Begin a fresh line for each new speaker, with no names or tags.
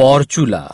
Portula